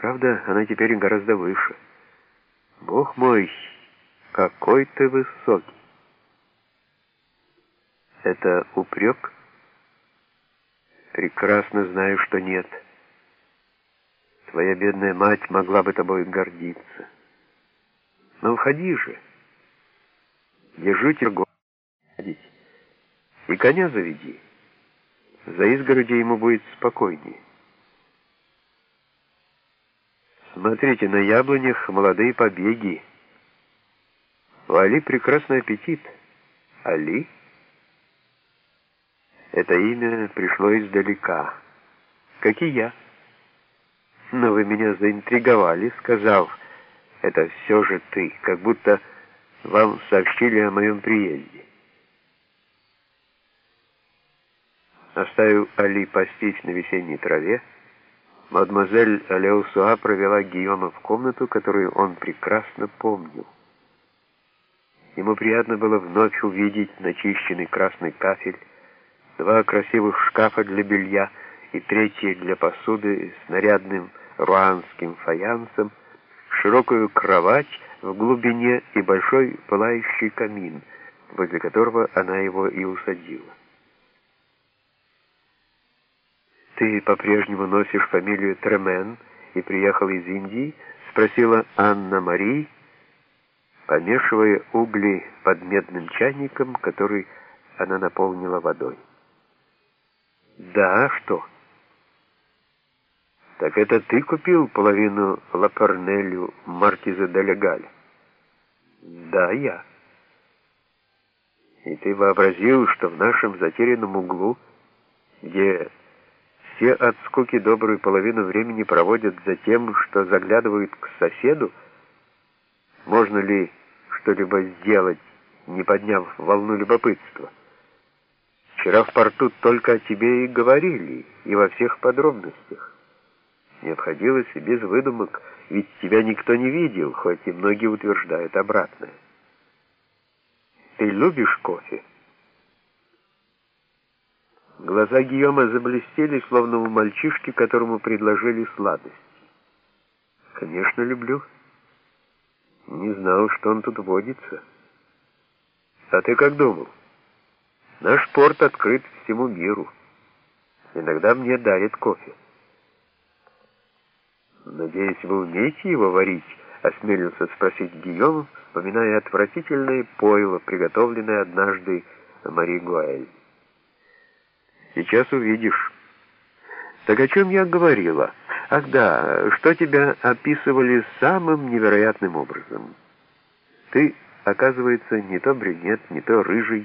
Правда, она теперь гораздо выше. Бог мой, какой ты высокий. Это упрек? Прекрасно знаю, что нет. Твоя бедная мать могла бы тобой гордиться. Но входи же. Держу тягу. И коня заведи. За изгородью ему будет спокойнее. Смотрите, на яблонях молодые побеги. У Али прекрасный аппетит. Али? Это имя пришло издалека. Как и я. Но вы меня заинтриговали, сказав, это все же ты, как будто вам сообщили о моем приезде. Оставив Али пастись на весенней траве, мадемуазель Леусуа провела Гийома в комнату, которую он прекрасно помнил. Ему приятно было вновь увидеть начищенный красный кафель, два красивых шкафа для белья и третий для посуды с нарядным руанским фаянсом, широкую кровать в глубине и большой пылающий камин, возле которого она его и усадила. «Ты по-прежнему носишь фамилию Тремен и приехал из Индии?» — спросила Анна-Мари, помешивая угли под медным чайником, который она наполнила водой. «Да, что?» «Так это ты купил половину Лапарнелю Маркиза де Легаль?» «Да, я». «И ты вообразил, что в нашем затерянном углу, где все от скуки добрую половину времени проводят за тем, что заглядывают к соседу, можно ли что-либо сделать, не подняв волну любопытства? Вчера в порту только о тебе и говорили, и во всех подробностях. Не обходилось и без выдумок, ведь тебя никто не видел, хоть и многие утверждают обратное. Ты любишь кофе? Глаза Гийома заблестели, словно у мальчишки, которому предложили сладость. «Конечно, люблю. Не знал, что он тут водится. А ты как думал? Наш порт открыт всему миру. Иногда мне дарят кофе». «Надеюсь, вы умеете его варить?» — осмелился спросить Гийом, вспоминая отвратительное пойло, приготовленное однажды Мари Гуэль. Сейчас увидишь. Так о чем я говорила? Ах да, что тебя описывали самым невероятным образом. Ты, оказывается, не то брюнет, не то рыжий,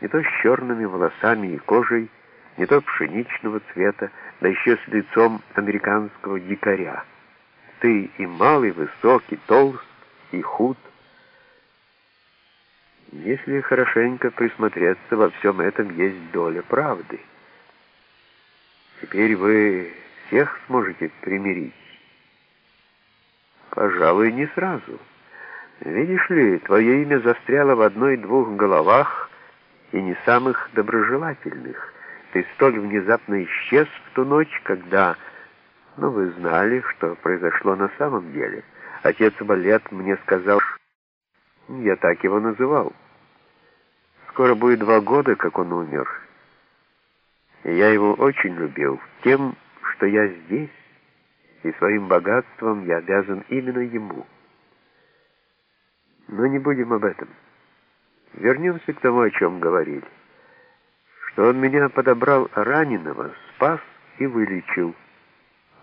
не то с черными волосами и кожей, не то пшеничного цвета, да еще с лицом американского дикаря. Ты и малый, высокий, толст, и худ. Если хорошенько присмотреться, во всем этом есть доля правды. Теперь вы всех сможете примирить? Пожалуй, не сразу. Видишь ли, твое имя застряло в одной-двух головах и не самых доброжелательных. Ты столь внезапно исчез в ту ночь, когда... Ну, вы знали, что произошло на самом деле. Отец Балет мне сказал, я так его называл. Скоро будет два года, как он умер. И я его очень любил тем, что я здесь, и своим богатством я обязан именно ему. Но не будем об этом. Вернемся к тому, о чем говорили. Что он меня подобрал раненого, спас и вылечил.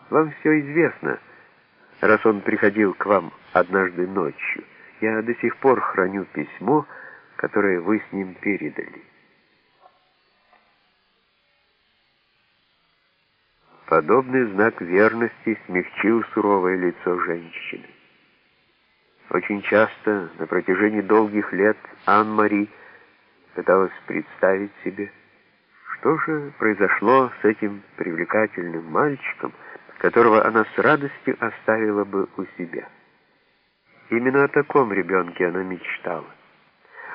Вам все известно, раз он приходил к вам однажды ночью. Я до сих пор храню письмо, которое вы с ним передали. Подобный знак верности смягчил суровое лицо женщины. Очень часто на протяжении долгих лет Ан-Мари пыталась представить себе, что же произошло с этим привлекательным мальчиком, которого она с радостью оставила бы у себя. Именно о таком ребенке она мечтала.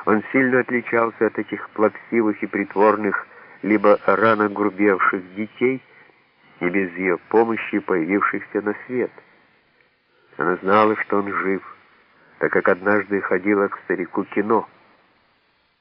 Он сильно отличался от этих плаксивых и притворных, либо рано грубевших детей, и без ее помощи появившихся на свет – Она знала, что он жив, так как однажды ходила к старику кино —